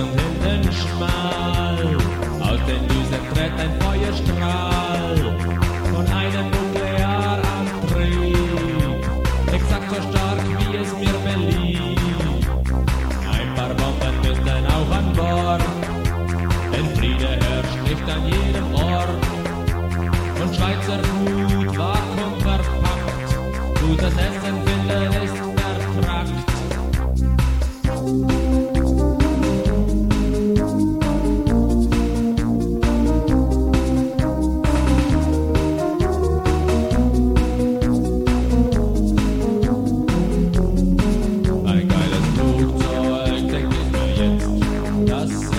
und hinten schmal. Aus den Düsen tritt ein Feuerstrahl von einem Nuklearantrieb. Exakt so stark, wie es mir beliebt. Ein paar Bomben müssten auch an Bord, denn Friede herrscht nicht an jedem Ort. Und Schweizer Ruhe us.